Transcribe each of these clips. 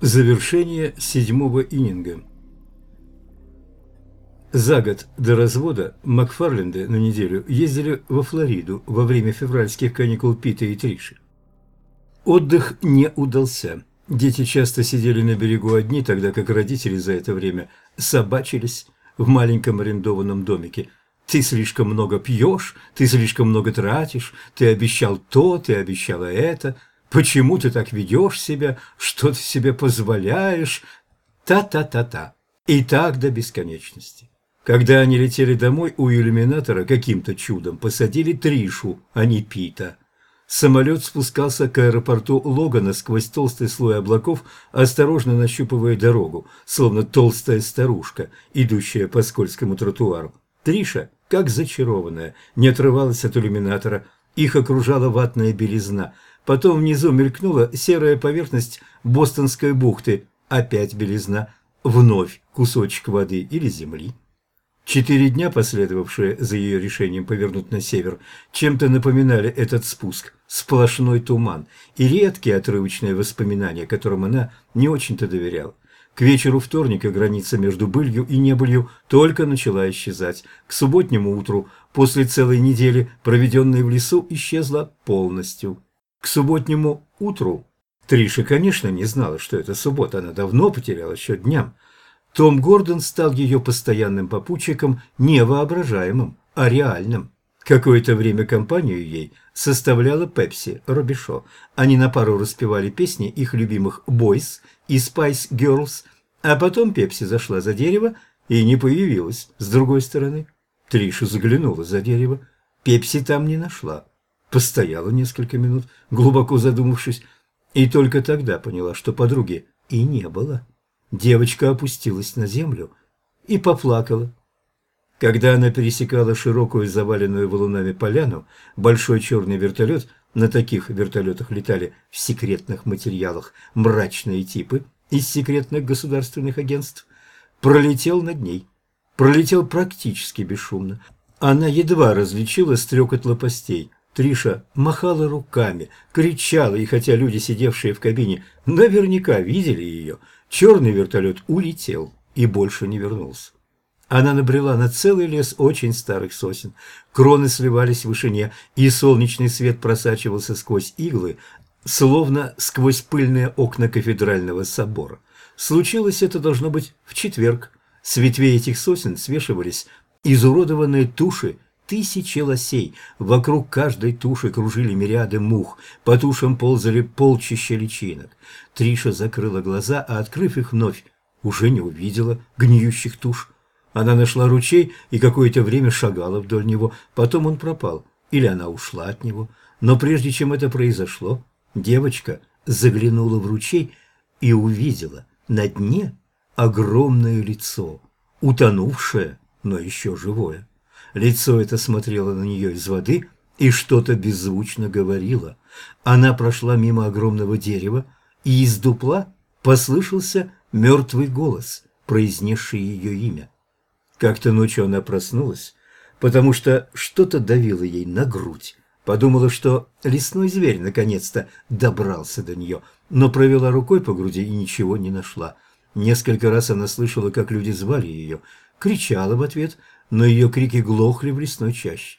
Завершение седьмого ининга. За год до развода Макфарленды на неделю ездили во Флориду во время февральских каникул Пита и Триши. Отдых не удался. Дети часто сидели на берегу одни, тогда как родители за это время собачились в маленьком арендованном домике. Ты слишком много пьешь, ты слишком много тратишь, ты обещал то, ты обещала это – Почему ты так ведешь себя? Что ты себе позволяешь? Та-та-та-та. И так до бесконечности. Когда они летели домой, у иллюминатора каким-то чудом посадили Тришу, а не Пита. Самолет спускался к аэропорту Логана сквозь толстый слой облаков, осторожно нащупывая дорогу, словно толстая старушка, идущая по скользкому тротуару. Триша, как зачарованная, не отрывалась от иллюминатора. Их окружала ватная белизна – Потом внизу мелькнула серая поверхность Бостонской бухты. Опять белизна. Вновь кусочек воды или земли. Четыре дня, последовавшие за ее решением повернуть на север, чем-то напоминали этот спуск. Сплошной туман и редкие отрывочные воспоминания, которым она не очень-то доверяла. К вечеру вторника граница между былью и небылью только начала исчезать. К субботнему утру, после целой недели, проведенной в лесу, исчезла полностью. К субботнему утру Триша, конечно, не знала, что это суббота, она давно потеряла счет дням. Том Гордон стал ее постоянным попутчиком, не воображаемым, а реальным. Какое-то время компанию ей составляла Пепси Робишо. Они на пару распевали песни их любимых «Бойс» и «Spice Girls», а потом Пепси зашла за дерево и не появилась с другой стороны. Триша заглянула за дерево. Пепси там не нашла. Постояла несколько минут, глубоко задумавшись, и только тогда поняла, что подруги и не было. Девочка опустилась на землю и поплакала. Когда она пересекала широкую заваленную валунами поляну, большой черный вертолет, на таких вертолетах летали в секретных материалах мрачные типы из секретных государственных агентств, пролетел над ней. Пролетел практически бесшумно. Она едва различила стрекот лопастей – Триша махала руками, кричала, и хотя люди, сидевшие в кабине, наверняка видели ее, черный вертолет улетел и больше не вернулся. Она набрела на целый лес очень старых сосен. Кроны сливались в вышине, и солнечный свет просачивался сквозь иглы, словно сквозь пыльные окна кафедрального собора. Случилось это должно быть в четверг. С ветвей этих сосен свешивались изуродованные туши тысячи лосей. Вокруг каждой туши кружили мириады мух, по тушам ползали полчища личинок. Триша закрыла глаза, а, открыв их вновь, уже не увидела гниющих туш. Она нашла ручей и какое-то время шагала вдоль него, потом он пропал, или она ушла от него. Но прежде чем это произошло, девочка заглянула в ручей и увидела на дне огромное лицо, утонувшее, но еще живое. Лицо это смотрело на нее из воды и что-то беззвучно говорило. Она прошла мимо огромного дерева, и из дупла послышался мертвый голос, произнесший ее имя. Как-то ночью она проснулась, потому что что-то давило ей на грудь. Подумала, что лесной зверь наконец-то добрался до нее, но провела рукой по груди и ничего не нашла. Несколько раз она слышала, как люди звали ее, кричала в ответ, но ее крики глохли в лесной чаще.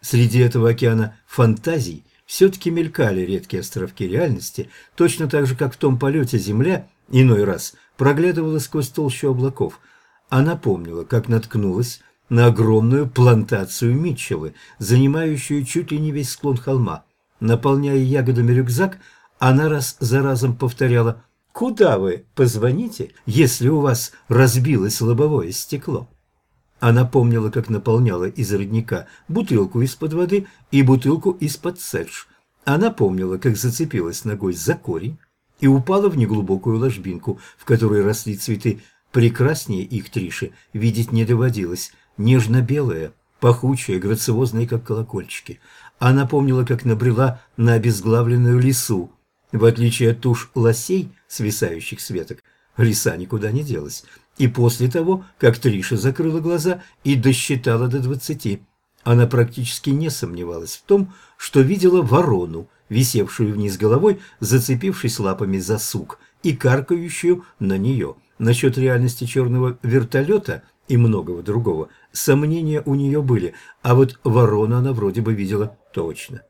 Среди этого океана фантазий все-таки мелькали редкие островки реальности, точно так же, как в том полете Земля иной раз проглядывала сквозь толщу облаков. Она помнила, как наткнулась на огромную плантацию Митчеллы, занимающую чуть ли не весь склон холма. Наполняя ягодами рюкзак, она раз за разом повторяла «Куда вы позвоните, если у вас разбилось лобовое стекло?» Она помнила, как наполняла из родника бутылку из-под воды и бутылку из-под седж. Она помнила, как зацепилась ногой за корень и упала в неглубокую ложбинку, в которой росли цветы. Прекраснее их Триши видеть не доводилось. Нежно-белые, пахучие, грациозные, как колокольчики. Она помнила, как набрела на обезглавленную лису. В отличие от туш лосей, свисающих с веток, лиса никуда не делась и после того, как Триша закрыла глаза и досчитала до двадцати. Она практически не сомневалась в том, что видела ворону, висевшую вниз головой, зацепившись лапами за сук, и каркающую на нее. Насчет реальности черного вертолета и многого другого сомнения у нее были, а вот ворону она вроде бы видела точно.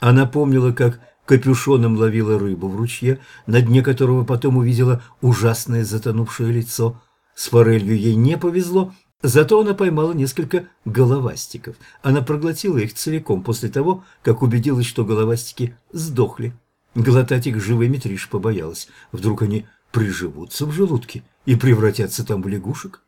Она помнила, как капюшоном ловила рыбу в ручье, на дне которого потом увидела ужасное затонувшее лицо. С форелью ей не повезло, зато она поймала несколько головастиков. Она проглотила их целиком после того, как убедилась, что головастики сдохли. Глотать их живыми Триш побоялась. Вдруг они приживутся в желудке и превратятся там в лягушек?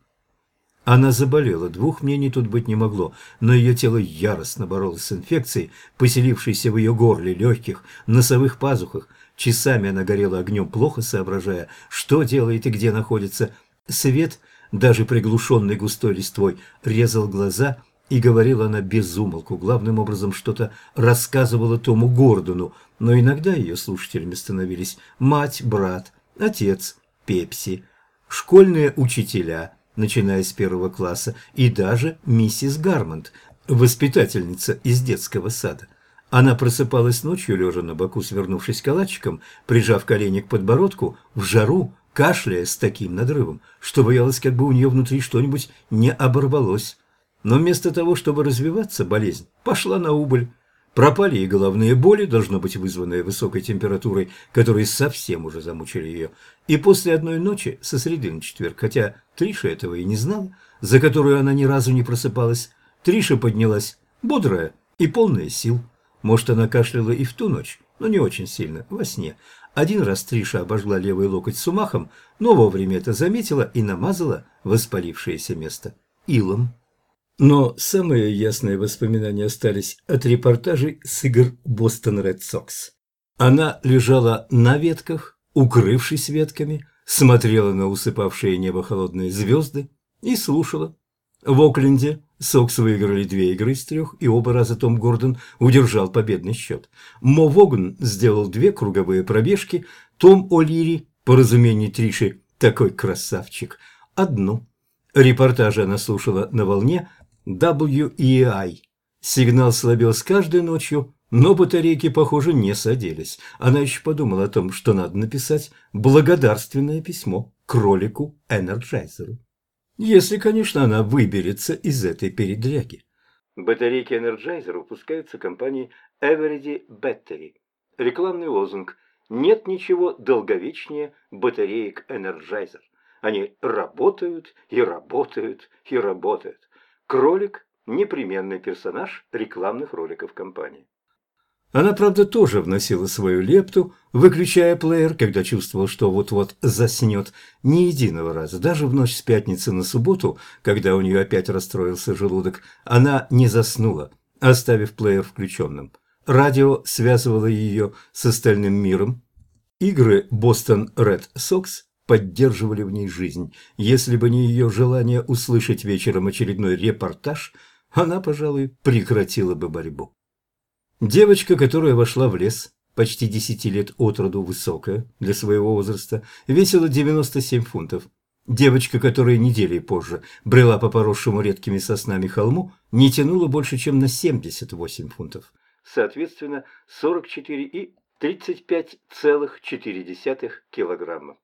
Она заболела, двух мнений тут быть не могло, но ее тело яростно боролось с инфекцией, поселившейся в ее горле, легких, носовых пазухах. Часами она горела огнем, плохо соображая, что делает и где находится. Свет, даже приглушенный густой листвой, резал глаза, и говорила она без умолку, главным образом что-то рассказывала Тому Гордону, но иногда ее слушателями становились мать, брат, отец, Пепси, школьные учителя – начиная с первого класса, и даже миссис Гармонт, воспитательница из детского сада. Она просыпалась ночью, лежа на боку, свернувшись калачиком, прижав колени к подбородку, в жару, кашляя с таким надрывом, что боялась, как бы у нее внутри что-нибудь не оборвалось. Но вместо того, чтобы развиваться, болезнь пошла на убыль. Пропали и головные боли, должно быть вызванные высокой температурой, которые совсем уже замучили ее. И после одной ночи, со среды на четверг, хотя Триша этого и не знала, за которую она ни разу не просыпалась, Триша поднялась, бодрая и полная сил. Может, она кашляла и в ту ночь, но не очень сильно, во сне. Один раз Триша обожгла левый локоть сумахом, но вовремя это заметила и намазала воспалившееся место илом. Но самые ясные воспоминания остались от репортажей с игр Бостон Ред Сокс. Она лежала на ветках, укрывшись ветками, смотрела на усыпавшее небо холодные звезды и слушала. В Окленде Сокс выиграли две игры из трех, и оба раза Том Гордон удержал победный счет. Мо Вогн сделал две круговые пробежки, Том О'Лири, по разумению Триши, такой красавчик, одну. Репортажи она слушала на волне, WEI. Сигнал слабел с каждой ночью, но батарейки, похоже, не садились. Она еще подумала о том, что надо написать благодарственное письмо кролику Энерджайзеру. Если, конечно, она выберется из этой передряги. Батарейки Энерджайзер выпускаются компанией Eveready Battery. Рекламный лозунг «Нет ничего долговечнее батареек Энерджайзер». Они работают и работают и работают. Кролик – непременный персонаж рекламных роликов компании. Она, правда, тоже вносила свою лепту, выключая плеер, когда чувствовала, что вот-вот заснет. Ни единого раза, даже в ночь с пятницы на субботу, когда у нее опять расстроился желудок, она не заснула, оставив плеер включенным. Радио связывало ее с остальным миром. Игры «Бостон Ред Сокс» поддерживали в ней жизнь. Если бы не ее желание услышать вечером очередной репортаж, она, пожалуй, прекратила бы борьбу. Девочка, которая вошла в лес, почти десяти лет от роду высокая для своего возраста, весила 97 фунтов. Девочка, которая недели позже брела по поросшему редкими соснами холму, не тянула больше, чем на 78 фунтов. Соответственно, 44 и 35,4 килограмма.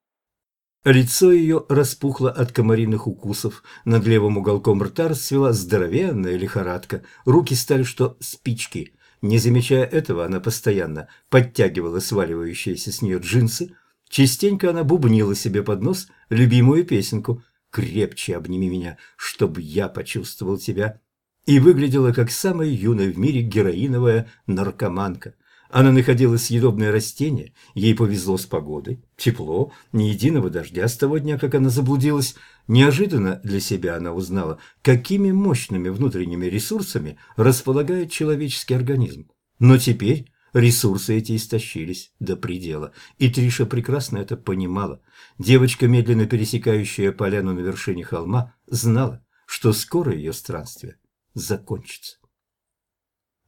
Лицо ее распухло от комариных укусов, над левым уголком рта расцвела здоровенная лихорадка, руки стали что спички. Не замечая этого, она постоянно подтягивала сваливающиеся с нее джинсы. Частенько она бубнила себе под нос любимую песенку «Крепче обними меня, чтобы я почувствовал тебя» и выглядела как самая юная в мире героиновая наркоманка. Она находила съедобное растение, ей повезло с погодой, тепло, ни единого дождя с того дня, как она заблудилась. Неожиданно для себя она узнала, какими мощными внутренними ресурсами располагает человеческий организм. Но теперь ресурсы эти истощились до предела, и Триша прекрасно это понимала. Девочка, медленно пересекающая поляну на вершине холма, знала, что скоро ее странствие закончится.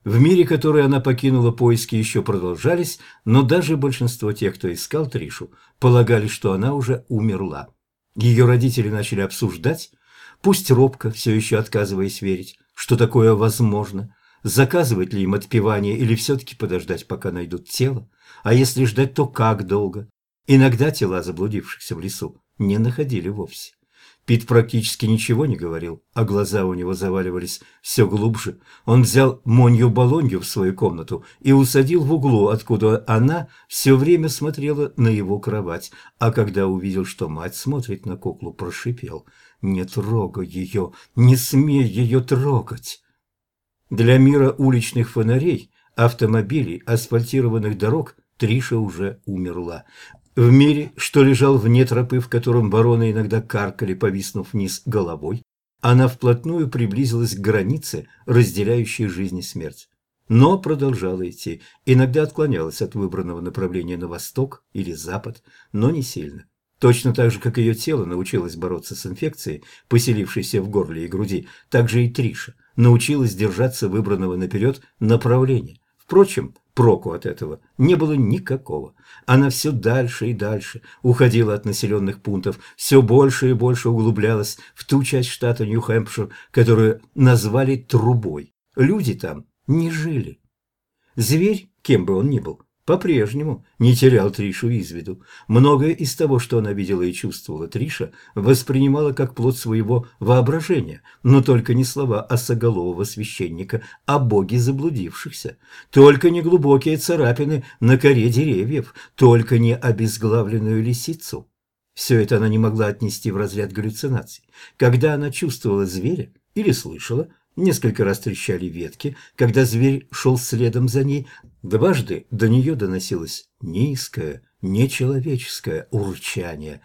В мире, который она покинула, поиски еще продолжались, но даже большинство тех, кто искал Тришу, полагали, что она уже умерла. Ее родители начали обсуждать, пусть робко, все еще отказываясь верить, что такое возможно, заказывать ли им отпевание или все-таки подождать, пока найдут тело, а если ждать, то как долго. Иногда тела заблудившихся в лесу не находили вовсе. Пит практически ничего не говорил, а глаза у него заваливались все глубже. Он взял Монью-Болонью в свою комнату и усадил в углу, откуда она все время смотрела на его кровать, а когда увидел, что мать смотрит на куклу, прошипел «Не трогай ее, не смей ее трогать!» Для мира уличных фонарей, автомобилей, асфальтированных дорог Триша уже умерла. В мире, что лежал вне тропы, в котором бароны иногда каркали, повиснув вниз головой, она вплотную приблизилась к границе, разделяющей жизнь и смерть. Но продолжала идти, иногда отклонялась от выбранного направления на восток или запад, но не сильно. Точно так же, как ее тело научилось бороться с инфекцией, поселившейся в горле и груди, так же и Триша научилась держаться выбранного наперед направления. Впрочем, проку от этого не было никакого. Она все дальше и дальше уходила от населенных пунктов, все больше и больше углублялась в ту часть штата Нью-Хэмпшир, которую назвали Трубой. Люди там не жили. Зверь, кем бы он ни был, по-прежнему не терял Тришу из виду. Многое из того, что она видела и чувствовала, Триша воспринимала как плод своего воображения, но только не слова осоголового священника о боге заблудившихся, только не глубокие царапины на коре деревьев, только не обезглавленную лисицу. Все это она не могла отнести в разряд галлюцинаций. Когда она чувствовала зверя или слышала – Несколько раз трещали ветки, когда зверь шел следом за ней. Дважды до нее доносилось низкое, нечеловеческое урчание,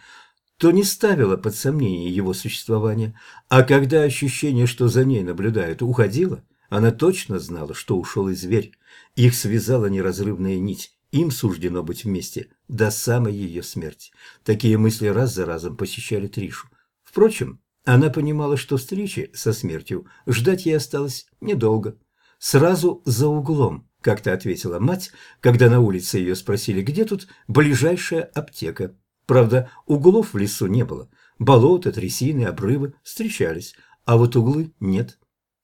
то не ставило под сомнение его существование, а когда ощущение, что за ней наблюдают, уходило, она точно знала, что ушел и зверь. Их связала неразрывная нить, им суждено быть вместе до самой ее смерти. Такие мысли раз за разом посещали Тришу. Впрочем, она понимала, что встречи со смертью ждать ей осталось недолго. «Сразу за углом», – как-то ответила мать, когда на улице ее спросили, где тут ближайшая аптека. Правда, углов в лесу не было. Болота, трясины, обрывы встречались, а вот углы нет.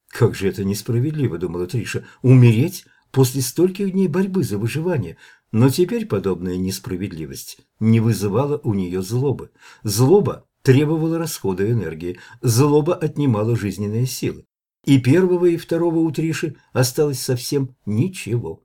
«Как же это несправедливо», – думала Триша, – «умереть после стольких дней борьбы за выживание». Но теперь подобная несправедливость не вызывала у нее злобы. Злоба требовало расхода энергии, злоба отнимала жизненные силы. И первого, и второго у Триши осталось совсем ничего.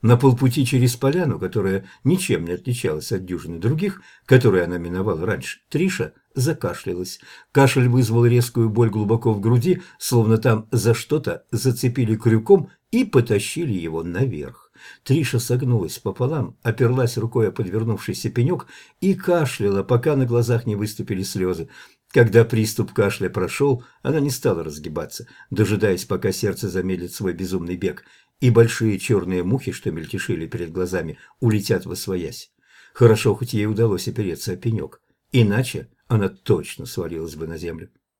На полпути через поляну, которая ничем не отличалась от дюжины других, которые она миновала раньше, Триша закашлялась. Кашель вызвал резкую боль глубоко в груди, словно там за что-то зацепили крюком и потащили его наверх. Триша согнулась пополам, оперлась рукой о подвернувшийся пенек и кашляла, пока на глазах не выступили слезы. Когда приступ кашля прошел, она не стала разгибаться, дожидаясь, пока сердце замедлит свой безумный бег, и большие черные мухи, что мельтешили перед глазами, улетят во своясь. Хорошо, хоть ей удалось опереться о пенек, иначе она точно свалилась бы на землю.